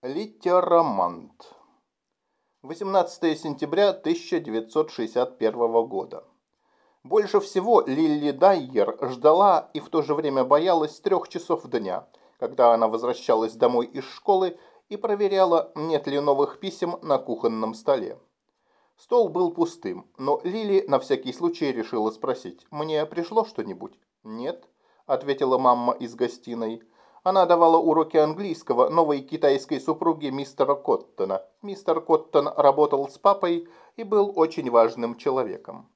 Литеромант. 18 сентября 1961 года. Больше всего Лилли Дайер ждала и в то же время боялась трех часов дня, когда она возвращалась домой из школы и проверяла, нет ли новых писем на кухонном столе. Стол был пустым, но Лили на всякий случай решила спросить, «Мне пришло что-нибудь?» «Нет», – ответила мама из гостиной. Она давала уроки английского новой китайской супруге мистера Коттона. Мистер Коттон работал с папой и был очень важным человеком.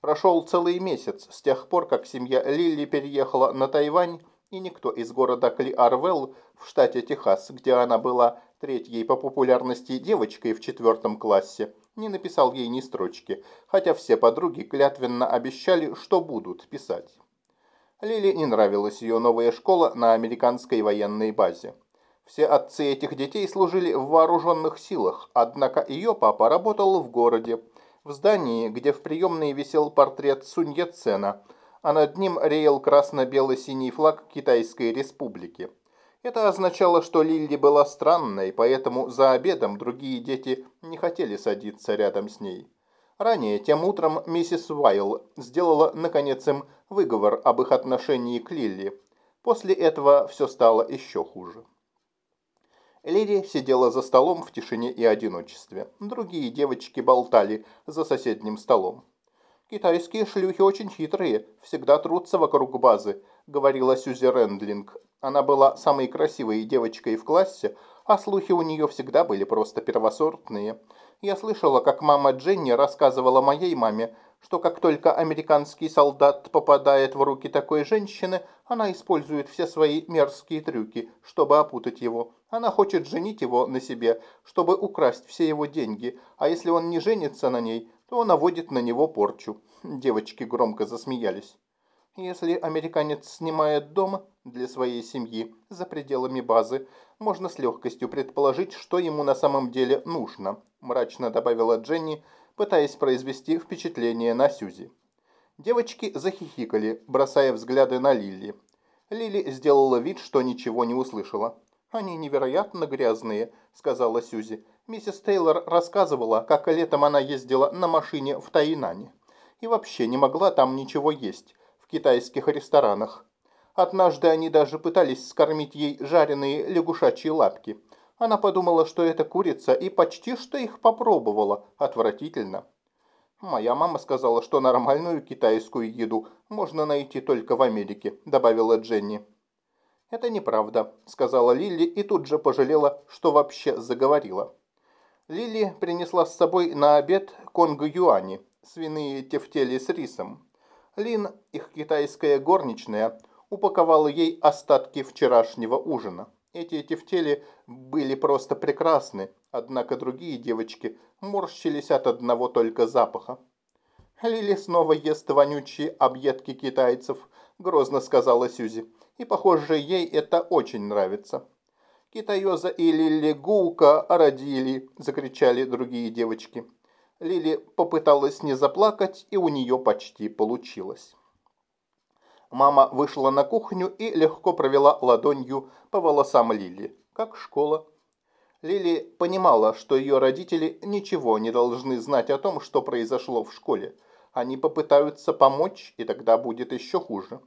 Прошел целый месяц с тех пор, как семья Лилли переехала на Тайвань, и никто из города Кли-Арвелл в штате Техас, где она была третьей по популярности девочкой в четвертом классе, не написал ей ни строчки, хотя все подруги клятвенно обещали, что будут писать. Лили не нравилась ее новая школа на американской военной базе. Все отцы этих детей служили в вооруженных силах, однако ее папа работал в городе, в здании, где в приемной висел портрет Сунь Яцена, а над ним реял красно-бело-синий флаг Китайской республики. Это означало, что Лилли была странной, поэтому за обедом другие дети не хотели садиться рядом с ней. Ранее, тем утром, миссис Уайл сделала, наконец, им выговор об их отношении к Лилли. После этого все стало еще хуже. Лили сидела за столом в тишине и одиночестве. Другие девочки болтали за соседним столом. «Китайские шлюхи очень хитрые, всегда трутся вокруг базы», — говорила Сюзи Рендлинг. Она была самой красивой девочкой в классе, а слухи у нее всегда были просто первосортные. Я слышала, как мама Дженни рассказывала моей маме, что как только американский солдат попадает в руки такой женщины, она использует все свои мерзкие трюки, чтобы опутать его. Она хочет женить его на себе, чтобы украсть все его деньги, а если он не женится на ней, то наводит на него порчу. Девочки громко засмеялись. Если американец снимает дом для своей семьи за пределами базы, можно с легкостью предположить, что ему на самом деле нужно мрачно добавила Дженни, пытаясь произвести впечатление на Сюзи. Девочки захихикали, бросая взгляды на Лили. Лили сделала вид, что ничего не услышала. «Они невероятно грязные», — сказала Сюзи. Миссис Тейлор рассказывала, как летом она ездила на машине в Таинане. И вообще не могла там ничего есть, в китайских ресторанах. Однажды они даже пытались скормить ей жареные лягушачьи лапки – она подумала, что это курица, и почти что их попробовала. Отвратительно. «Моя мама сказала, что нормальную китайскую еду можно найти только в Америке», – добавила Дженни. «Это неправда», – сказала Лили и тут же пожалела, что вообще заговорила. Лили принесла с собой на обед конго-юани, свиные тефтели с рисом. Лин, их китайская горничная, упаковала ей остатки вчерашнего ужина. Эти тефтели были просто прекрасны, однако другие девочки морщились от одного только запаха. «Лили снова ест вонючие объедки китайцев», – грозно сказала Сюзи. «И, похоже, ей это очень нравится». «Китаёза и Лили Гука родили!» – закричали другие девочки. Лили попыталась не заплакать, и у нее почти получилось. Мама вышла на кухню и легко провела ладонью по волосам Лили. Как школа. Лили понимала, что ее родители ничего не должны знать о том, что произошло в школе. Они попытаются помочь, и тогда будет еще хуже.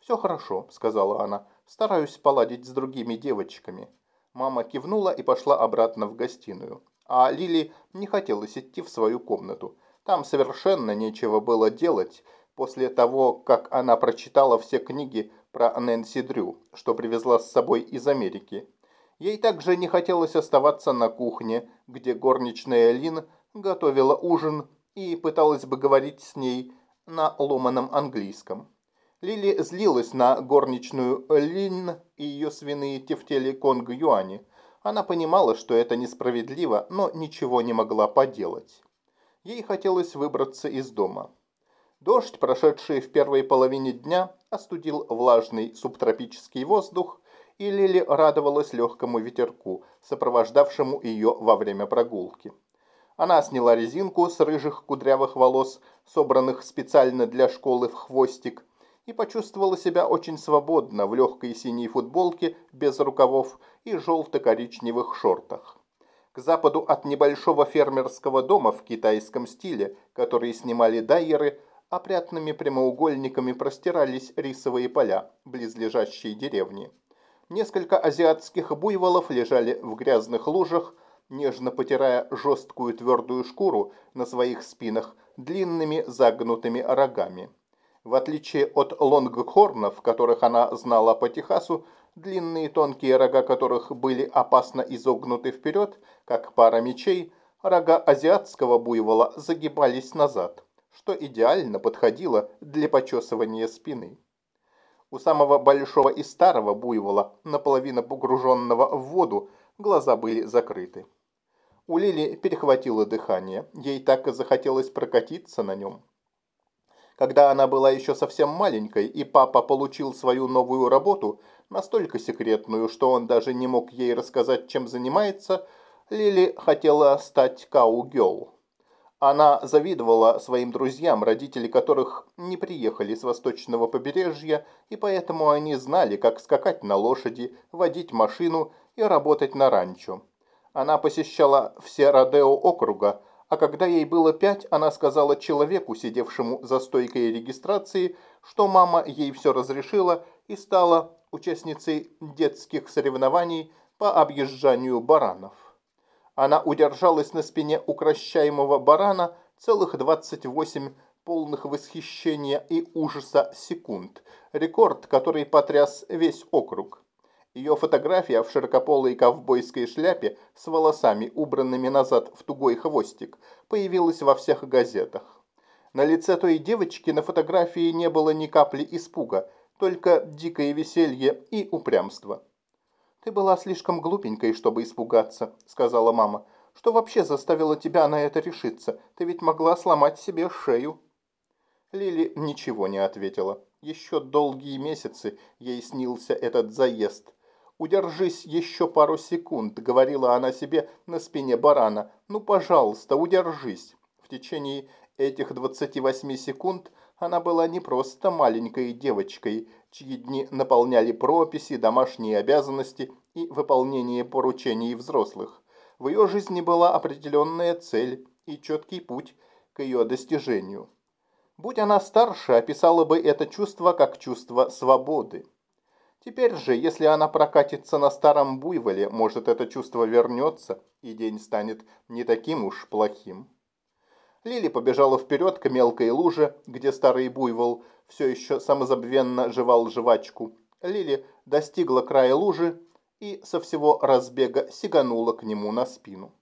«Все хорошо», — сказала она. «Стараюсь поладить с другими девочками». Мама кивнула и пошла обратно в гостиную. А Лили не хотелось идти в свою комнату. Там совершенно нечего было делать, после того, как она прочитала все книги про Нэнси Дрю, что привезла с собой из Америки. Ей также не хотелось оставаться на кухне, где горничная Лин готовила ужин и пыталась бы говорить с ней на ломаном английском. Лили злилась на горничную Лин и ее свиные тефтели Конг Юани. Она понимала, что это несправедливо, но ничего не могла поделать. Ей хотелось выбраться из дома. Дождь, прошедший в первой половине дня, остудил влажный субтропический воздух, и Лили радовалась легкому ветерку, сопровождавшему ее во время прогулки. Она сняла резинку с рыжих кудрявых волос, собранных специально для школы в хвостик, и почувствовала себя очень свободно в легкой синей футболке без рукавов и желто-коричневых шортах. К западу от небольшого фермерского дома в китайском стиле, который снимали дайеры, опрятными прямоугольниками простирались рисовые поля, близлежащие деревни. Несколько азиатских буйволов лежали в грязных лужах, нежно потирая жесткую твердую шкуру на своих спинах длинными загнутыми рогами. В отличие от лонгхорнов, которых она знала по Техасу, длинные тонкие рога которых были опасно изогнуты вперед, как пара мечей, рога азиатского буйвола загибались назад, что идеально подходило для почесывания спины. У самого большого и старого буйвола, наполовину погруженного в воду, глаза были закрыты. У Лили перехватило дыхание, ей так и захотелось прокатиться на нем. Когда она была еще совсем маленькой, и папа получил свою новую работу, настолько секретную, что он даже не мог ей рассказать, чем занимается, Лили хотела стать кау-гелл. Она завидовала своим друзьям, родители которых не приехали с восточного побережья, и поэтому они знали, как скакать на лошади, водить машину и работать на ранчо. Она посещала все Родео округа, а когда ей было пять, она сказала человеку, сидевшему за стойкой регистрации, что мама ей все разрешила и стала участницей детских соревнований по объезжанию баранов. Она удержалась на спине укращаемого барана целых 28 полных восхищения и ужаса секунд. Рекорд, который потряс весь округ. Ее фотография в широкополой ковбойской шляпе с волосами, убранными назад в тугой хвостик, появилась во всех газетах. На лице той девочки на фотографии не было ни капли испуга, только дикое веселье и упрямство. «Ты была слишком глупенькой, чтобы испугаться», — сказала мама. «Что вообще заставило тебя на это решиться? Ты ведь могла сломать себе шею». Лили ничего не ответила. Еще долгие месяцы ей снился этот заезд. «Удержись еще пару секунд», — говорила она себе на спине барана. «Ну, пожалуйста, удержись». В течение этих 28 секунд она была не просто маленькой девочкой, чьи дни наполняли прописи, домашние обязанности и выполнение поручений взрослых. В ее жизни была определенная цель и четкий путь к ее достижению. Будь она старше, описала бы это чувство как чувство свободы. Теперь же, если она прокатится на старом буйволе, может это чувство вернется, и день станет не таким уж плохим. Лили побежала вперед к мелкой луже, где старый буйвол все еще самозабвенно жевал жвачку. Лили достигла края лужи и со всего разбега сиганула к нему на спину.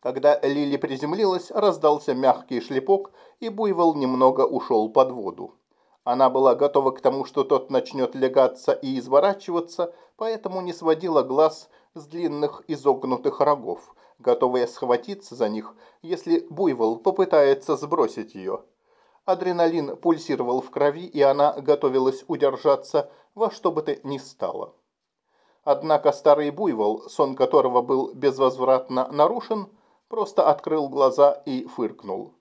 Когда Лили приземлилась, раздался мягкий шлепок, и буйвол немного ушел под воду. Она была готова к тому, что тот начнет легаться и изворачиваться, поэтому не сводила глаз с длинных изогнутых рогов готовая схватиться за них, если буйвол попытается сбросить ее. Адреналин пульсировал в крови, и она готовилась удержаться во что бы то ни стало. Однако старый буйвол, сон которого был безвозвратно нарушен, просто открыл глаза и фыркнул.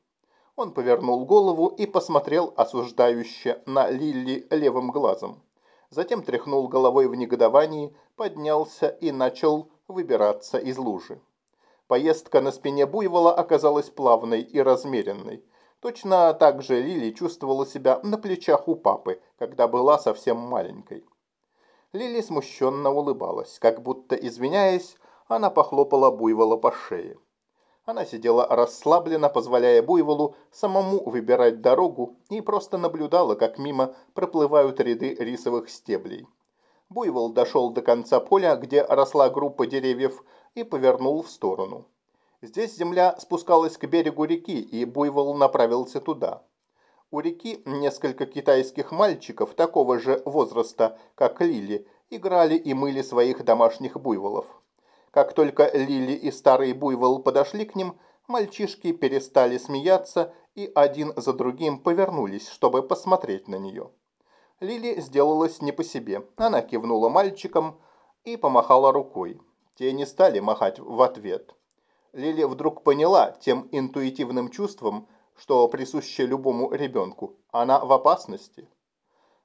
Он повернул голову и посмотрел осуждающе на Лилли левым глазом. Затем тряхнул головой в негодовании, поднялся и начал выбираться из лужи. Поездка на спине буйвола оказалась плавной и размеренной. Точно так же Лили чувствовала себя на плечах у папы, когда была совсем маленькой. Лили смущенно улыбалась, как будто извиняясь, она похлопала буйвола по шее. Она сидела расслабленно, позволяя буйволу самому выбирать дорогу и просто наблюдала, как мимо проплывают ряды рисовых стеблей. Буйвол дошел до конца поля, где росла группа деревьев и повернул в сторону. Здесь земля спускалась к берегу реки, и буйвол направился туда. У реки несколько китайских мальчиков такого же возраста, как Лили, играли и мыли своих домашних буйволов. Как только Лили и старый буйвол подошли к ним, мальчишки перестали смеяться и один за другим повернулись, чтобы посмотреть на нее. Лили сделалась не по себе. Она кивнула мальчикам и помахала рукой. Те не стали махать в ответ. Лили вдруг поняла тем интуитивным чувством, что присуще любому ребенку. Она в опасности.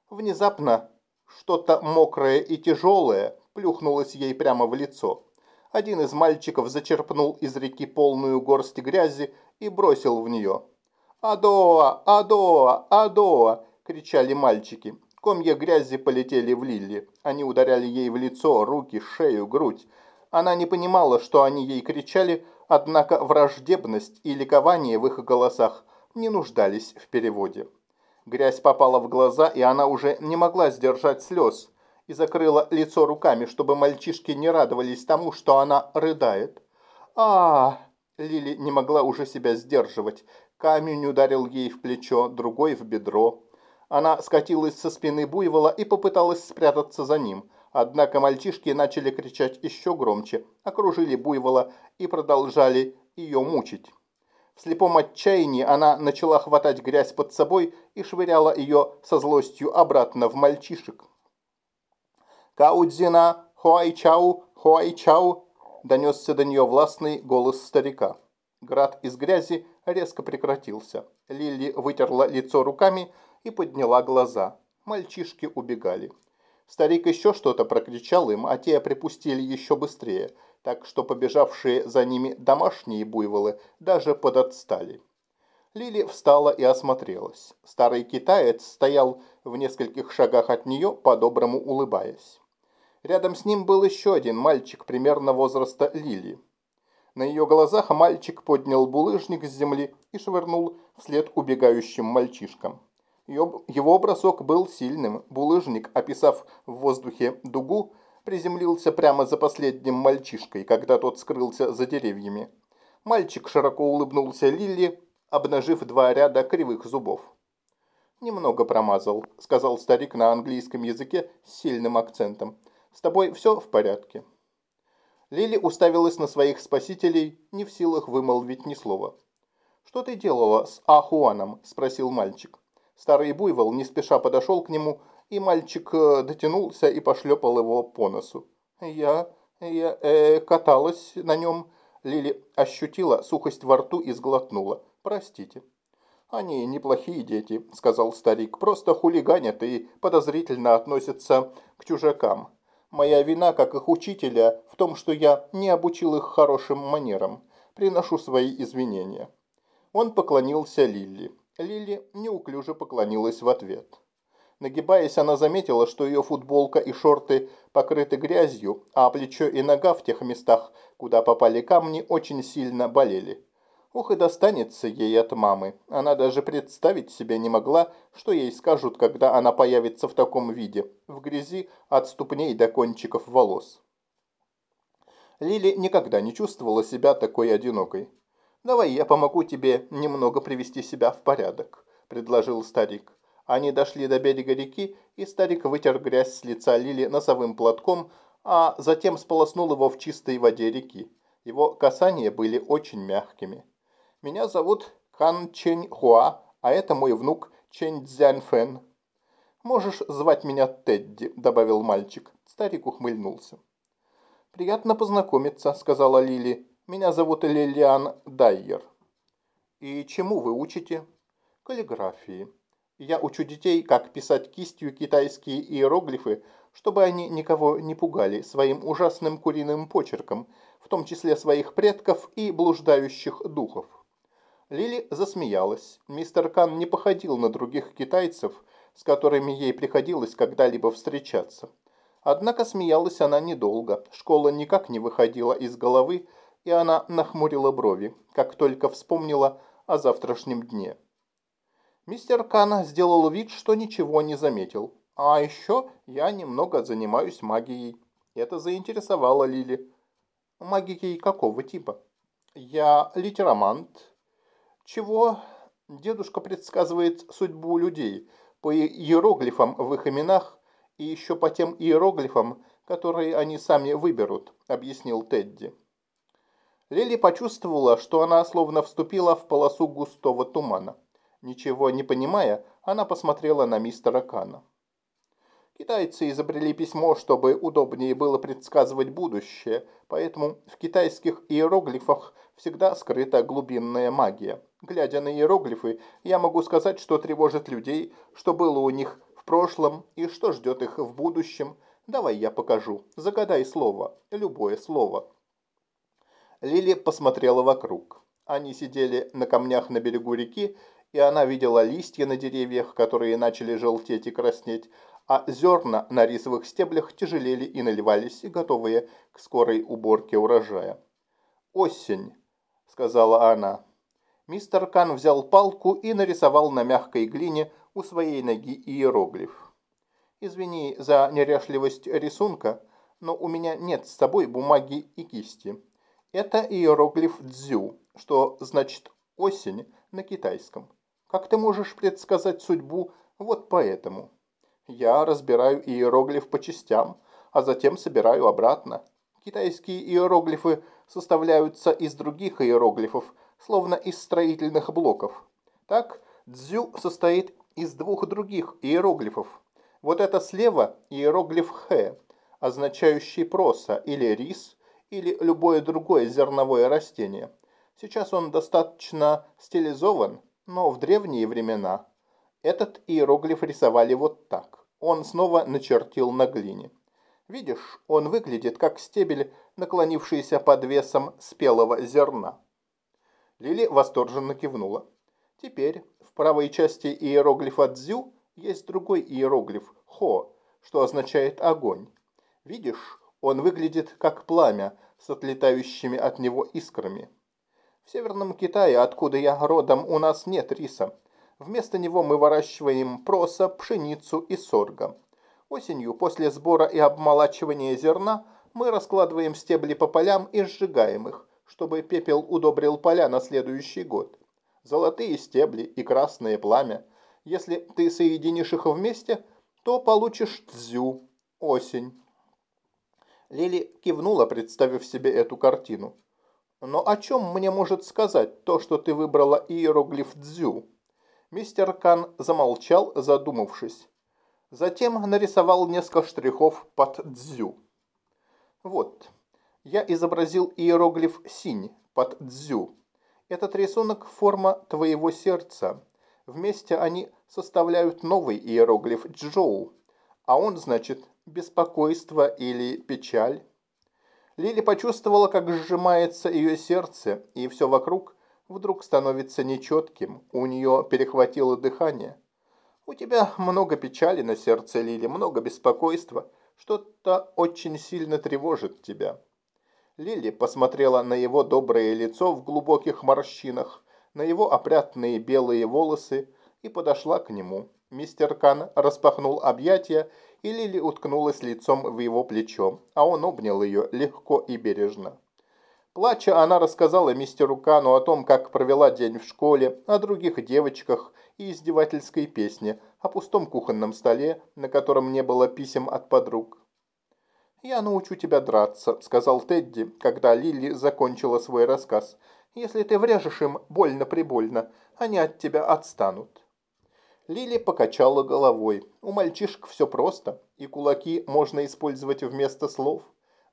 Внезапно что-то мокрое и тяжелое плюхнулась ей прямо в лицо. Один из мальчиков зачерпнул из реки полную горсть грязи и бросил в нее. «Адоа! Адоа! Адоа!» – кричали мальчики. Комья грязи полетели в Лилли. Они ударяли ей в лицо, руки, шею, грудь. Она не понимала, что они ей кричали, однако враждебность и ликование в их голосах не нуждались в переводе. Грязь попала в глаза, и она уже не могла сдержать слез и закрыла лицо руками, чтобы мальчишки не радовались тому, что она рыдает. а, Лили не могла уже себя сдерживать. Камень ударил ей в плечо, другой в бедро. Она скатилась со спины буйвола и попыталась спрятаться за ним. Однако мальчишки начали кричать еще громче, окружили буйвола и продолжали ее мучить. В слепом отчаянии она начала хватать грязь под собой и швыряла ее со злостью обратно в мальчишек. «Каудзина! Хуайчау! Хуайчау!» донесся до нее властный голос старика. Град из грязи резко прекратился. Лили вытерла лицо руками и подняла глаза. Мальчишки убегали. Старик еще что-то прокричал им, а те припустили еще быстрее, так что побежавшие за ними домашние буйволы даже подотстали. Лили встала и осмотрелась. Старый китаец стоял в нескольких шагах от нее, по-доброму улыбаясь. Рядом с ним был еще один мальчик примерно возраста Лили. На ее глазах мальчик поднял булыжник с земли и швырнул вслед убегающим мальчишкам. Его бросок был сильным. Булыжник, описав в воздухе дугу, приземлился прямо за последним мальчишкой, когда тот скрылся за деревьями. Мальчик широко улыбнулся Лилли, обнажив два ряда кривых зубов. «Немного промазал», — сказал старик на английском языке с сильным акцентом. «С тобой все в порядке?» Лили уставилась на своих спасителей, не в силах вымолвить ни слова. «Что ты делала с Ахуаном?» – спросил мальчик. Старый буйвол не спеша подошел к нему, и мальчик э, дотянулся и пошлепал его по носу. «Я... я... Э, каталась на нем...» Лили ощутила сухость во рту и сглотнула. «Простите». «Они неплохие дети», — сказал старик. «Просто хулиганят и подозрительно относятся к чужакам. Моя вина, как их учителя, в том, что я не обучил их хорошим манерам. Приношу свои извинения». Он поклонился Лилли. Лили неуклюже поклонилась в ответ. Нагибаясь, она заметила, что ее футболка и шорты покрыты грязью, а плечо и нога в тех местах, куда попали камни, очень сильно болели. Ух, и достанется ей от мамы. Она даже представить себе не могла, что ей скажут, когда она появится в таком виде, в грязи от ступней до кончиков волос. Лили никогда не чувствовала себя такой одинокой. «Давай я помогу тебе немного привести себя в порядок», – предложил старик. Они дошли до берега реки, и старик вытер грязь с лица Лили носовым платком, а затем сполоснул его в чистой воде реки. Его касания были очень мягкими. «Меня зовут Кан Чень Хуа, а это мой внук Чень Цзянь Фэн». «Можешь звать меня Тедди», – добавил мальчик. Старик ухмыльнулся. «Приятно познакомиться», – сказала Лили. Меня зовут Лилиан Дайер. И чему вы учите? Каллиграфии. Я учу детей, как писать кистью китайские иероглифы, чтобы они никого не пугали своим ужасным куриным почерком, в том числе своих предков и блуждающих духов. Лили засмеялась. Мистер Кан не походил на других китайцев, с которыми ей приходилось когда-либо встречаться. Однако смеялась она недолго. Школа никак не выходила из головы, и она нахмурила брови, как только вспомнила о завтрашнем дне. Мистер Кан сделал вид, что ничего не заметил. А еще я немного занимаюсь магией. Это заинтересовало Лили. Магией какого типа? Я литеромант. Чего? Дедушка предсказывает судьбу людей по иероглифам в их именах и еще по тем иероглифам, которые они сами выберут, объяснил Тедди. Лили почувствовала, что она словно вступила в полосу густого тумана. Ничего не понимая, она посмотрела на мистера Кана. Китайцы изобрели письмо, чтобы удобнее было предсказывать будущее, поэтому в китайских иероглифах всегда скрыта глубинная магия. Глядя на иероглифы, я могу сказать, что тревожит людей, что было у них в прошлом и что ждет их в будущем. Давай я покажу. Загадай слово. Любое слово. Лили посмотрела вокруг. Они сидели на камнях на берегу реки, и она видела листья на деревьях, которые начали желтеть и краснеть, а зерна на рисовых стеблях тяжелели и наливались, готовые к скорой уборке урожая. «Осень», — сказала она. Мистер Кан взял палку и нарисовал на мягкой глине у своей ноги иероглиф. «Извини за неряшливость рисунка, но у меня нет с собой бумаги и кисти. Это иероглиф «дзю», что значит «осень» на китайском. Как ты можешь предсказать судьбу вот поэтому? Я разбираю иероглиф по частям, а затем собираю обратно. Китайские иероглифы составляются из других иероглифов, словно из строительных блоков. Так, дзю состоит из двух других иероглифов. Вот это слева иероглиф «хэ», означающий проса или рис, или любое другое зерновое растение. Сейчас он достаточно стилизован, но в древние времена этот иероглиф рисовали вот так. Он снова начертил на глине. Видишь, он выглядит как стебель, наклонившийся под весом спелого зерна. Лили восторженно кивнула. Теперь в правой части иероглифа «дзю» есть другой иероглиф «хо», что означает «огонь». Видишь, он выглядит как пламя с отлетающими от него искрами. В Северном Китае, откуда я родом, у нас нет риса. Вместо него мы выращиваем проса, пшеницу и сорго. Осенью, после сбора и обмолачивания зерна, мы раскладываем стебли по полям и сжигаем их, чтобы пепел удобрил поля на следующий год. Золотые стебли и красное пламя. Если ты соединишь их вместе, то получишь дзю, осень. Лили кивнула, представив себе эту картину. Но о чем мне может сказать то, что ты выбрала иероглиф дзю? Мистер Кан замолчал, задумавшись. Затем нарисовал несколько штрихов под дзю. Вот, я изобразил иероглиф «синь» под дзю. Этот рисунок – форма твоего сердца. Вместе они составляют новый иероглиф «джоу», а он значит беспокойство или печаль. Лили почувствовала, как сжимается ее сердце, и все вокруг вдруг становится нечетким, у нее перехватило дыхание. У тебя много печали на сердце, Лили, много беспокойства, что-то очень сильно тревожит тебя. Лили посмотрела на его доброе лицо в глубоких морщинах, на его опрятные белые волосы и подошла к нему. Мистер Кан распахнул объятия, и Лили уткнулась лицом в его плечо, а он обнял ее легко и бережно. Плача, она рассказала мистеру Кану о том, как провела день в школе, о других девочках и издевательской песне, о пустом кухонном столе, на котором не было писем от подруг. «Я научу тебя драться», — сказал Тедди, когда Лили закончила свой рассказ. «Если ты врежешь им больно-прибольно, они от тебя отстанут». Лили покачала головой. У мальчишек все просто, и кулаки можно использовать вместо слов.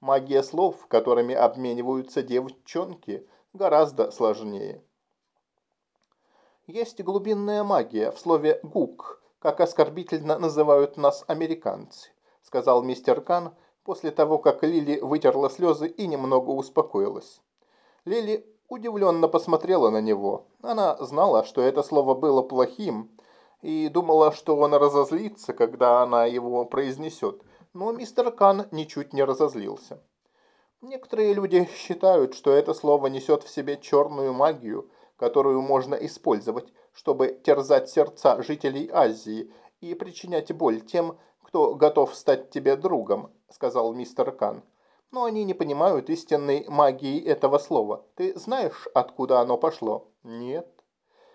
Магия слов, которыми обмениваются девчонки, гораздо сложнее. Есть глубинная магия в слове «гук», как оскорбительно называют нас американцы, сказал мистер Кан после того, как Лили вытерла слезы и немного успокоилась. Лили удивленно посмотрела на него. Она знала, что это слово было плохим, и думала, что он разозлится, когда она его произнесет – но мистер Кан ничуть не разозлился. Некоторые люди считают, что это слово несет в себе черную магию, которую можно использовать, чтобы терзать сердца жителей Азии и причинять боль тем, кто готов стать тебе другом, сказал мистер Кан. Но они не понимают истинной магии этого слова. Ты знаешь, откуда оно пошло? Нет.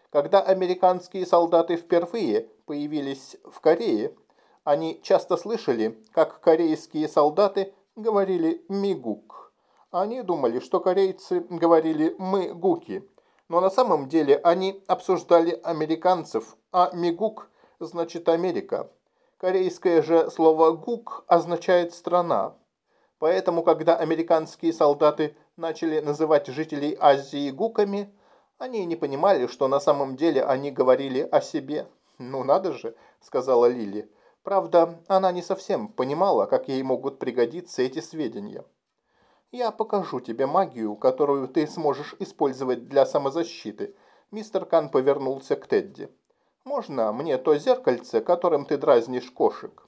Когда американские солдаты впервые появились в Корее, они часто слышали, как корейские солдаты говорили «мигук». Они думали, что корейцы говорили «мы гуки», но на самом деле они обсуждали американцев, а «мигук» значит «Америка». Корейское же слово «гук» означает «страна». Поэтому, когда американские солдаты начали называть жителей Азии гуками, они не понимали, что на самом деле они говорили о себе. «Ну надо же», — сказала Лили, Правда, она не совсем понимала, как ей могут пригодиться эти сведения. «Я покажу тебе магию, которую ты сможешь использовать для самозащиты», мистер Кан повернулся к Тедди. «Можно мне то зеркальце, которым ты дразнишь кошек?»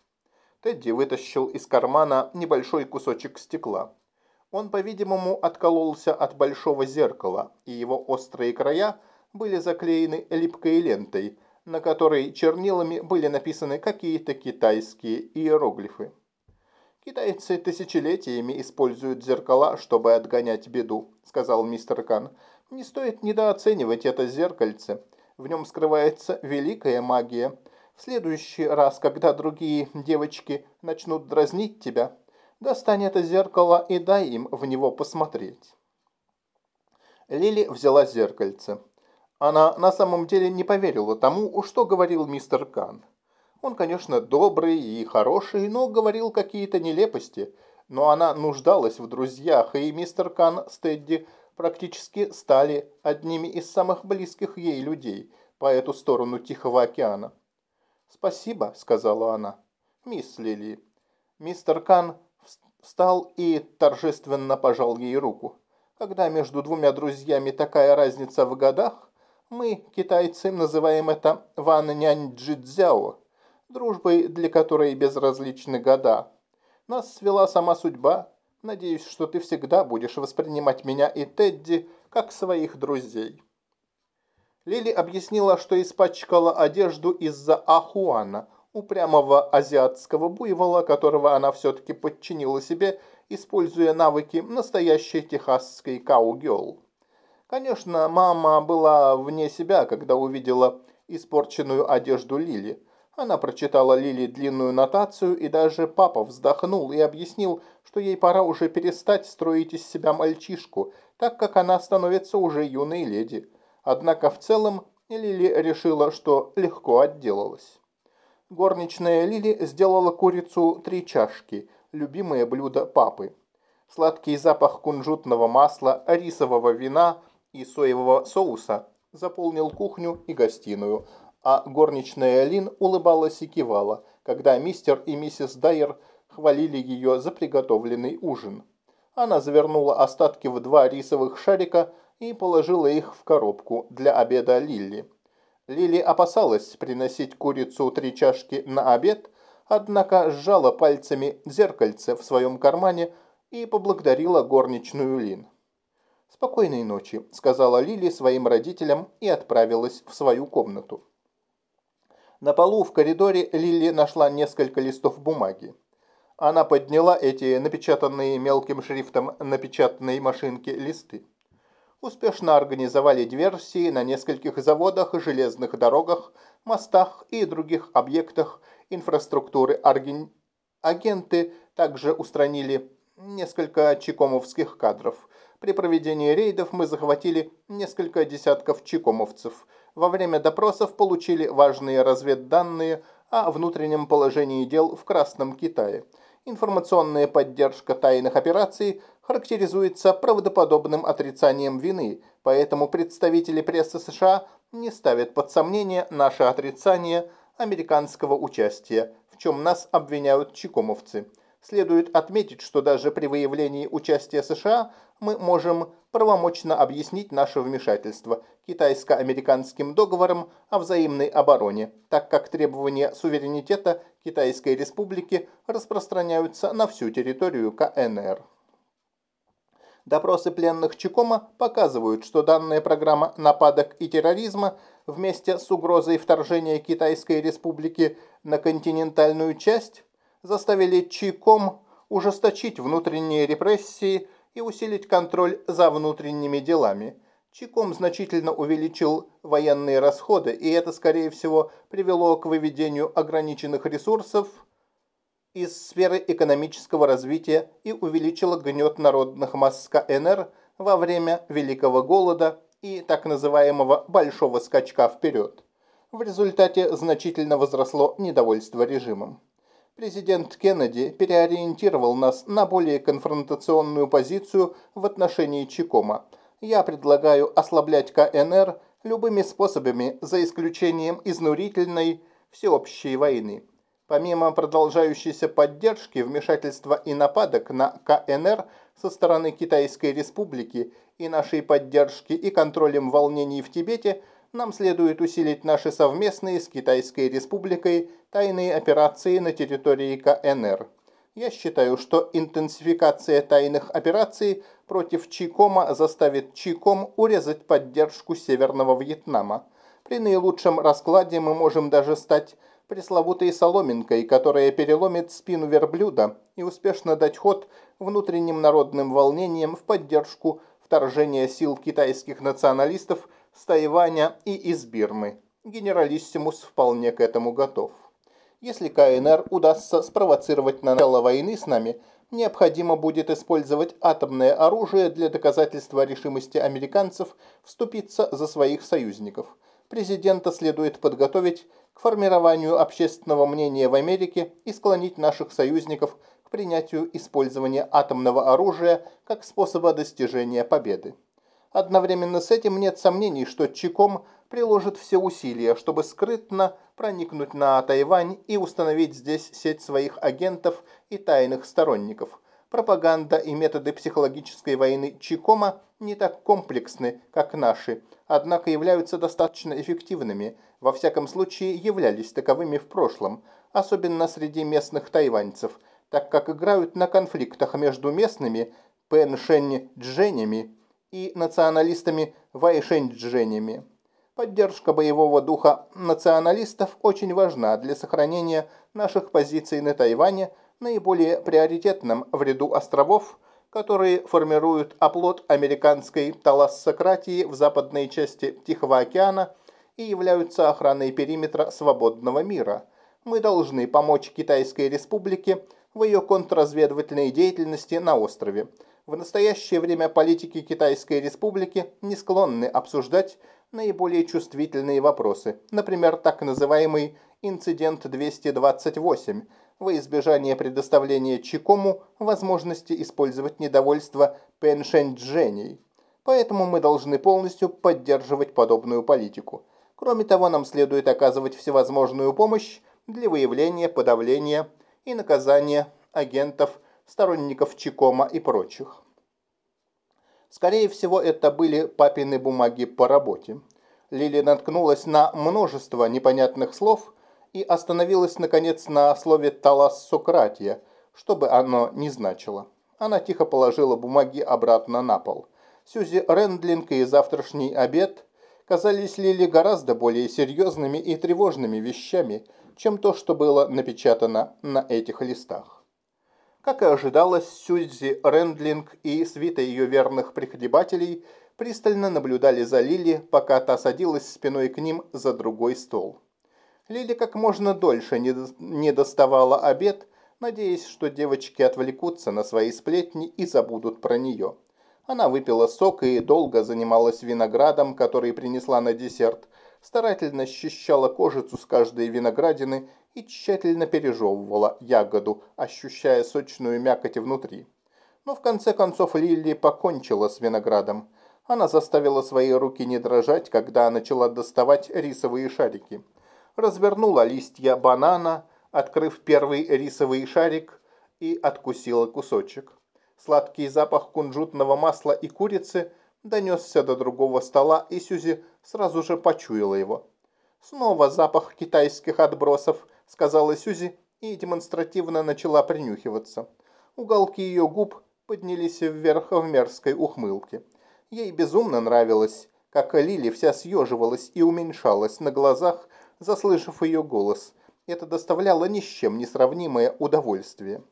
Тедди вытащил из кармана небольшой кусочек стекла. Он, по-видимому, откололся от большого зеркала, и его острые края были заклеены липкой лентой, на которой чернилами были написаны какие-то китайские иероглифы. «Китайцы тысячелетиями используют зеркала, чтобы отгонять беду», — сказал мистер Кан. «Не стоит недооценивать это зеркальце. В нем скрывается великая магия. В следующий раз, когда другие девочки начнут дразнить тебя, достань это зеркало и дай им в него посмотреть». Лили взяла зеркальце. Она на самом деле не поверила тому, что говорил мистер Кан. Он, конечно, добрый и хороший, но говорил какие-то нелепости. Но она нуждалась в друзьях, и мистер Кан с Тедди практически стали одними из самых близких ей людей по эту сторону Тихого океана. «Спасибо», — сказала она. «Мисс Лили». Мистер Кан встал и торжественно пожал ей руку. Когда между двумя друзьями такая разница в годах, мы, китайцы, называем это «ван нянь джидзяо», дружбой для которой безразличны года. Нас свела сама судьба. Надеюсь, что ты всегда будешь воспринимать меня и Тедди как своих друзей». Лили объяснила, что испачкала одежду из-за Ахуана, упрямого азиатского буйвола, которого она все-таки подчинила себе, используя навыки настоящей техасской каугел. Конечно, мама была вне себя, когда увидела испорченную одежду Лили. Она прочитала Лили длинную нотацию, и даже папа вздохнул и объяснил, что ей пора уже перестать строить из себя мальчишку, так как она становится уже юной леди. Однако в целом Лили решила, что легко отделалась. Горничная Лили сделала курицу три чашки, любимое блюдо папы. Сладкий запах кунжутного масла, рисового вина и соевого соуса заполнил кухню и гостиную, а горничная Лин улыбалась и кивала, когда мистер и миссис Дайер хвалили ее за приготовленный ужин. Она завернула остатки в два рисовых шарика и положила их в коробку для обеда Лилли. Лили опасалась приносить курицу три чашки на обед, однако сжала пальцами зеркальце в своем кармане и поблагодарила горничную Лин. «Спокойной ночи», — сказала Лили своим родителям и отправилась в свою комнату. На полу в коридоре Лили нашла несколько листов бумаги. Она подняла эти напечатанные мелким шрифтом на печатной листы. Успешно организовали диверсии на нескольких заводах, железных дорогах, мостах и других объектах инфраструктуры. Арген... Агенты также устранили несколько чекомовских кадров. При проведении рейдов мы захватили несколько десятков чекомовцев – во время допросов получили важные разведданные о внутреннем положении дел в Красном Китае. Информационная поддержка тайных операций характеризуется правдоподобным отрицанием вины, поэтому представители прессы США не ставят под сомнение наше отрицание американского участия, в чем нас обвиняют чекомовцы. Следует отметить, что даже при выявлении участия США мы можем правомочно объяснить наше вмешательство китайско-американским договором о взаимной обороне, так как требования суверенитета Китайской Республики распространяются на всю территорию КНР. Допросы пленных Чикома показывают, что данная программа нападок и терроризма вместе с угрозой вторжения Китайской Республики на континентальную часть заставили Чиком ужесточить внутренние репрессии и усилить контроль за внутренними делами. Чиком значительно увеличил военные расходы, и это, скорее всего, привело к выведению ограниченных ресурсов из сферы экономического развития и увеличило гнет народных масс КНР во время Великого Голода и так называемого «большого скачка вперед». В результате значительно возросло недовольство режимом. Президент Кеннеди переориентировал нас на более конфронтационную позицию в отношении Чикома. Я предлагаю ослаблять КНР любыми способами, за исключением изнурительной всеобщей войны. Помимо продолжающейся поддержки, вмешательства и нападок на КНР со стороны Китайской Республики и нашей поддержки и контролем волнений в Тибете, нам следует усилить наши совместные с Китайской Республикой тайные операции на территории КНР. Я считаю, что интенсификация тайных операций против Чикома заставит Чиком урезать поддержку Северного Вьетнама. При наилучшем раскладе мы можем даже стать пресловутой соломинкой, которая переломит спину верблюда и успешно дать ход внутренним народным волнениям в поддержку вторжения сил китайских националистов с Тайваня и из Бирмы. Генералиссимус вполне к этому готов. Если КНР удастся спровоцировать на начало войны с нами, необходимо будет использовать атомное оружие для доказательства решимости американцев вступиться за своих союзников. Президента следует подготовить к формированию общественного мнения в Америке и склонить наших союзников к принятию использования атомного оружия как способа достижения победы. Одновременно с этим нет сомнений, что Чиком приложит все усилия, чтобы скрытно проникнуть на Тайвань и установить здесь сеть своих агентов и тайных сторонников. Пропаганда и методы психологической войны Чикома не так комплексны, как наши, однако являются достаточно эффективными, во всяком случае являлись таковыми в прошлом, особенно среди местных тайваньцев, так как играют на конфликтах между местными пэншэнь-дженями и националистами вайшэнь-дженями. Поддержка боевого духа националистов очень важна для сохранения наших позиций на Тайване, наиболее приоритетном в ряду островов, которые формируют оплот американской талассократии в западной части Тихого океана и являются охраной периметра свободного мира. Мы должны помочь Китайской республике в ее контрразведывательной деятельности на острове. В настоящее время политики Китайской республики не склонны обсуждать наиболее чувствительные вопросы, например, так называемый инцидент 228, во избежание предоставления Чикому возможности использовать недовольство пеншэньчжэней. Поэтому мы должны полностью поддерживать подобную политику. Кроме того, нам следует оказывать всевозможную помощь для выявления, подавления и наказания агентов, сторонников Чикома и прочих. Скорее всего, это были папины бумаги по работе. Лили наткнулась на множество непонятных слов и остановилась, наконец, на слове «талассократия», что бы оно ни значило. Она тихо положила бумаги обратно на пол. Сьюзи Рендлинг и завтрашний обед казались Лили гораздо более серьезными и тревожными вещами, чем то, что было напечатано на этих листах. Как и ожидалось, Сьюзи Рендлинг и свита ее верных прихлебателей пристально наблюдали за Лили, пока та садилась спиной к ним за другой стол. Лили как можно дольше не доставала обед, надеясь, что девочки отвлекутся на свои сплетни и забудут про нее. Она выпила сок и долго занималась виноградом, который принесла на десерт, старательно счищала кожицу с каждой виноградины и тщательно пережевывала ягоду, ощущая сочную мякоть внутри. Но в конце концов Лили покончила с виноградом. Она заставила свои руки не дрожать, когда начала доставать рисовые шарики. Развернула листья банана, открыв первый рисовый шарик и откусила кусочек. Сладкий запах кунжутного масла и курицы донесся до другого стола, и Сюзи сразу же почуяла его. Снова запах китайских отбросов – сказала Сюзи и демонстративно начала принюхиваться. Уголки ее губ поднялись вверх в мерзкой ухмылке. Ей безумно нравилось, как Лили вся съеживалась и уменьшалась на глазах, заслышав ее голос. Это доставляло ни с чем не сравнимое удовольствие.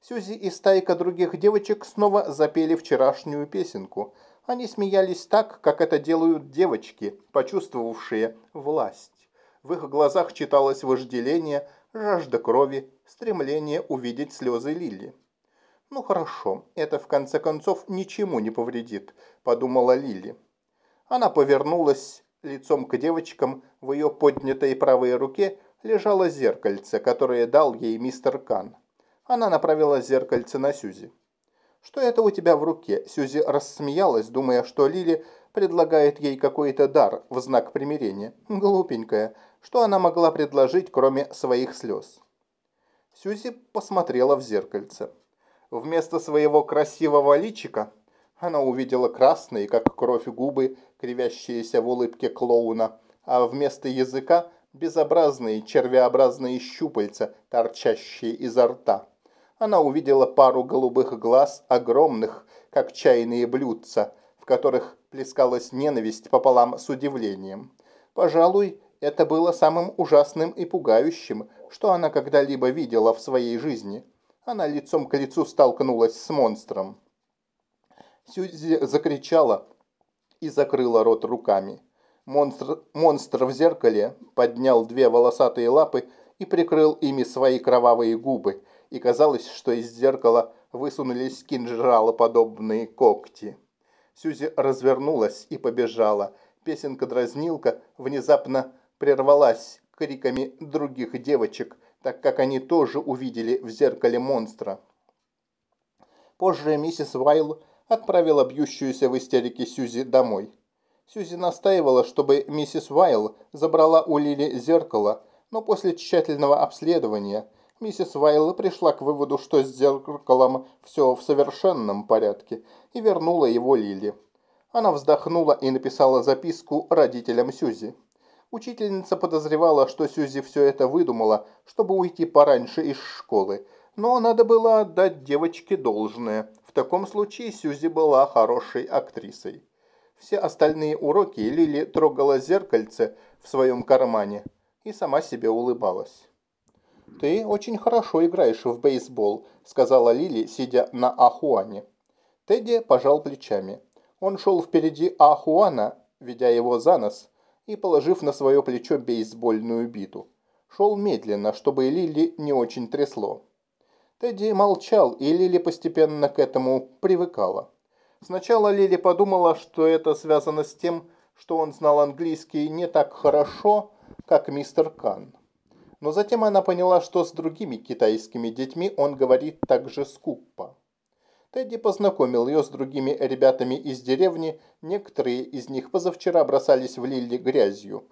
Сюзи и стайка других девочек снова запели вчерашнюю песенку. Они смеялись так, как это делают девочки, почувствовавшие власть. В их глазах читалось вожделение, жажда крови, стремление увидеть слезы Лили. «Ну хорошо, это в конце концов ничему не повредит», – подумала Лили. Она повернулась лицом к девочкам, в ее поднятой правой руке лежало зеркальце, которое дал ей мистер Кан. Она направила зеркальце на Сюзи. «Что это у тебя в руке?» Сюзи рассмеялась, думая, что Лили предлагает ей какой-то дар в знак примирения. Глупенькая, что она могла предложить, кроме своих слез? Сьюзи посмотрела в зеркальце. Вместо своего красивого личика она увидела красные, как кровь губы, кривящиеся в улыбке клоуна, а вместо языка безобразные червеобразные щупальца, торчащие изо рта. Она увидела пару голубых глаз, огромных, как чайные блюдца, в которых плескалась ненависть пополам с удивлением. Пожалуй, это было самым ужасным и пугающим, что она когда-либо видела в своей жизни. Она лицом к лицу столкнулась с монстром. Сьюзи закричала и закрыла рот руками. Монстр, монстр в зеркале поднял две волосатые лапы и прикрыл ими свои кровавые губы, и казалось, что из зеркала высунулись кинжалоподобные когти. Сьюзи развернулась и побежала. Песенка-дразнилка внезапно прервалась криками других девочек, так как они тоже увидели в зеркале монстра. Позже миссис Вайл отправила бьющуюся в истерике Сьюзи домой. Сьюзи настаивала, чтобы миссис Вайл забрала у Лили зеркало, но после тщательного обследования миссис Вайл пришла к выводу, что с зеркалом все в совершенном порядке, и вернула его Лили. Она вздохнула и написала записку родителям Сьюзи. Учительница подозревала, что Сьюзи все это выдумала, чтобы уйти пораньше из школы, но надо было отдать девочке должное. В таком случае Сьюзи была хорошей актрисой. Все остальные уроки Лили трогала зеркальце в своем кармане и сама себе улыбалась. «Ты очень хорошо играешь в бейсбол», — сказала Лили, сидя на Ахуане. Тедди пожал плечами. Он шел впереди Ахуана, ведя его за нос и положив на свое плечо бейсбольную биту. Шел медленно, чтобы Лили не очень трясло. Тедди молчал, и Лили постепенно к этому привыкала. Сначала Лили подумала, что это связано с тем, что он знал английский не так хорошо, как мистер Кан. Но затем она поняла, что с другими китайскими детьми он говорит так же скупо. Тедди познакомил ее с другими ребятами из деревни, некоторые из них позавчера бросались в Лили грязью.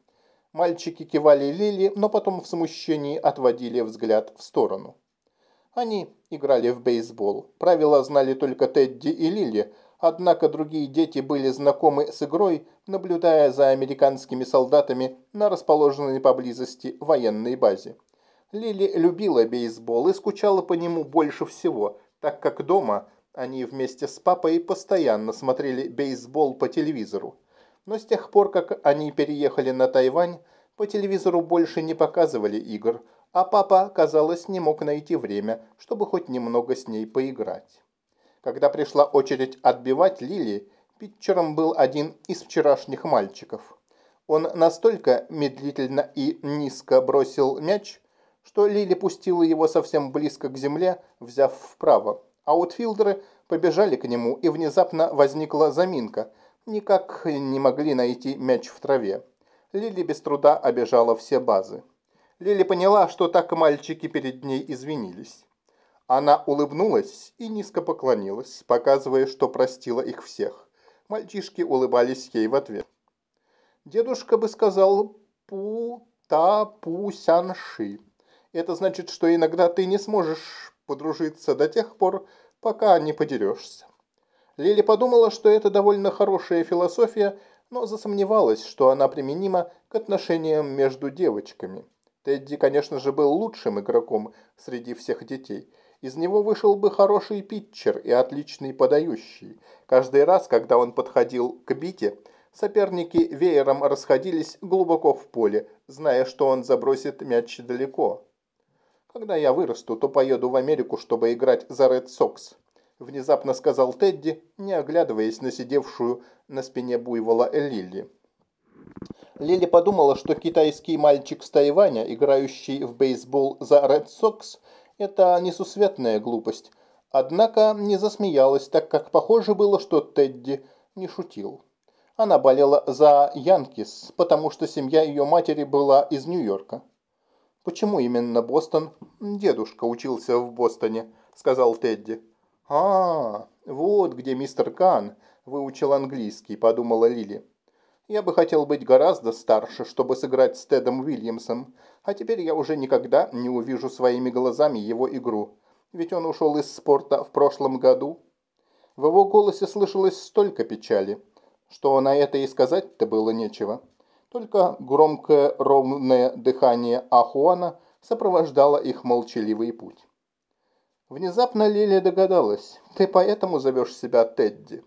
Мальчики кивали Лили, но потом в смущении отводили взгляд в сторону. Они играли в бейсбол. Правила знали только Тедди и Лили, однако другие дети были знакомы с игрой, наблюдая за американскими солдатами на расположенной поблизости военной базе. Лили любила бейсбол и скучала по нему больше всего, так как дома они вместе с папой постоянно смотрели бейсбол по телевизору. Но с тех пор, как они переехали на Тайвань, по телевизору больше не показывали игр, а папа, казалось, не мог найти время, чтобы хоть немного с ней поиграть. Когда пришла очередь отбивать Лили, питчером был один из вчерашних мальчиков. Он настолько медлительно и низко бросил мяч, что Лили пустила его совсем близко к земле, взяв вправо. Аутфилдеры побежали к нему, и внезапно возникла заминка. Никак не могли найти мяч в траве. Лили без труда обежала все базы. Лили поняла, что так мальчики перед ней извинились. Она улыбнулась и низко поклонилась, показывая, что простила их всех. Мальчишки улыбались ей в ответ. Дедушка бы сказал «пу-та-пу-сянши». Это значит, что иногда ты не сможешь подружиться до тех пор, пока не подерешься. Лили подумала, что это довольно хорошая философия, но засомневалась, что она применима к отношениям между девочками. Тедди, конечно же, был лучшим игроком среди всех детей. Из него вышел бы хороший питчер и отличный подающий. Каждый раз, когда он подходил к бите, соперники веером расходились глубоко в поле, зная, что он забросит мяч далеко. «Когда я вырасту, то поеду в Америку, чтобы играть за Ред Сокс», внезапно сказал Тедди, не оглядываясь на сидевшую на спине буйвола Лили. Лили подумала, что китайский мальчик с Тайваня, играющий в бейсбол за Ред Сокс, это несусветная глупость. Однако не засмеялась, так как похоже было, что Тедди не шутил. Она болела за Янкис, потому что семья ее матери была из Нью-Йорка. «Почему именно Бостон?» «Дедушка учился в Бостоне», — сказал Тедди. «А, вот где мистер Кан выучил английский», — подумала Лили. Я бы хотел быть гораздо старше, чтобы сыграть с Тедом Уильямсом, а теперь я уже никогда не увижу своими глазами его игру. Ведь он ушел из спорта в прошлом году. В его голосе слышалось столько печали, что на это и сказать-то было нечего. Только громкое ровное дыхание Ахуана сопровождало их молчаливый путь. Внезапно Лилия догадалась. «Ты поэтому зовешь себя Тедди?»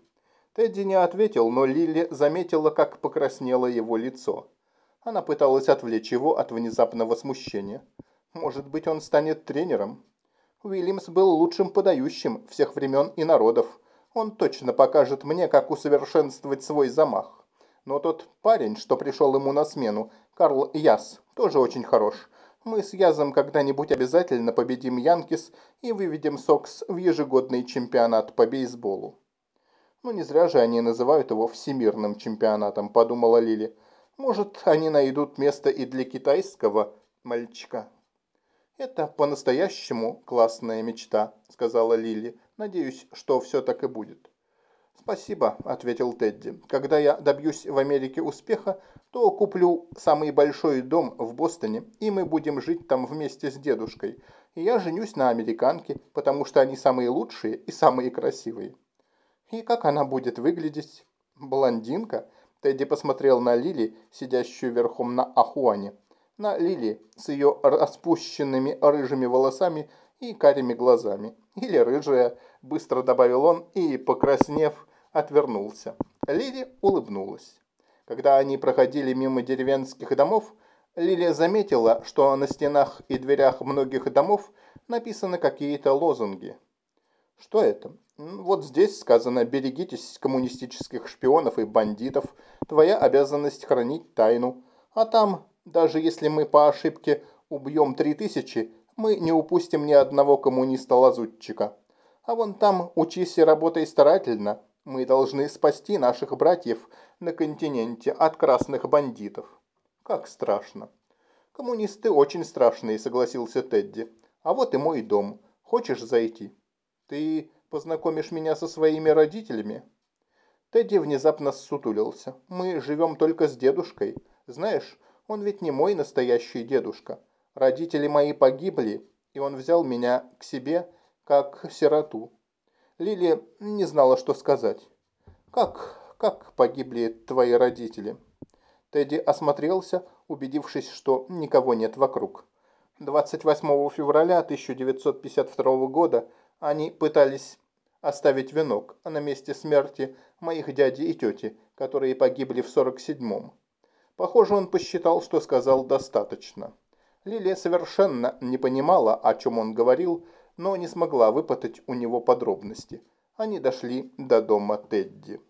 Тедди не ответил, но Лили заметила, как покраснело его лицо. Она пыталась отвлечь его от внезапного смущения. Может быть, он станет тренером? Уильямс был лучшим подающим всех времен и народов. Он точно покажет мне, как усовершенствовать свой замах. Но тот парень, что пришел ему на смену, Карл Яс, тоже очень хорош. Мы с Язом когда-нибудь обязательно победим Янкис и выведем Сокс в ежегодный чемпионат по бейсболу. «Ну не зря же они называют его всемирным чемпионатом», – подумала Лили. «Может, они найдут место и для китайского мальчика». «Это по-настоящему классная мечта», – сказала Лили. «Надеюсь, что все так и будет». «Спасибо», – ответил Тедди. «Когда я добьюсь в Америке успеха, то куплю самый большой дом в Бостоне, и мы будем жить там вместе с дедушкой. И я женюсь на американке, потому что они самые лучшие и самые красивые». И как она будет выглядеть? Блондинка? Тедди посмотрел на Лили, сидящую верхом на Ахуане. На Лили с ее распущенными рыжими волосами и карими глазами. Или рыжая, быстро добавил он и, покраснев, отвернулся. Лили улыбнулась. Когда они проходили мимо деревенских домов, Лилия заметила, что на стенах и дверях многих домов написаны какие-то лозунги. Что это? Вот здесь сказано «берегитесь коммунистических шпионов и бандитов, твоя обязанность хранить тайну». А там, даже если мы по ошибке убьем три тысячи, мы не упустим ни одного коммуниста-лазутчика. А вон там учись и работай старательно. Мы должны спасти наших братьев на континенте от красных бандитов. Как страшно. Коммунисты очень страшные, согласился Тедди. А вот и мой дом. Хочешь зайти? Ты познакомишь меня со своими родителями?» Тедди внезапно ссутулился. «Мы живем только с дедушкой. Знаешь, он ведь не мой настоящий дедушка. Родители мои погибли, и он взял меня к себе, как сироту». Лили не знала, что сказать. «Как, как погибли твои родители?» Тедди осмотрелся, убедившись, что никого нет вокруг. 28 февраля 1952 года они пытались оставить венок на месте смерти моих дяди и тети, которые погибли в 47-м. Похоже, он посчитал, что сказал достаточно. Лилия совершенно не понимала, о чем он говорил, но не смогла выпытать у него подробности. Они дошли до дома Тедди.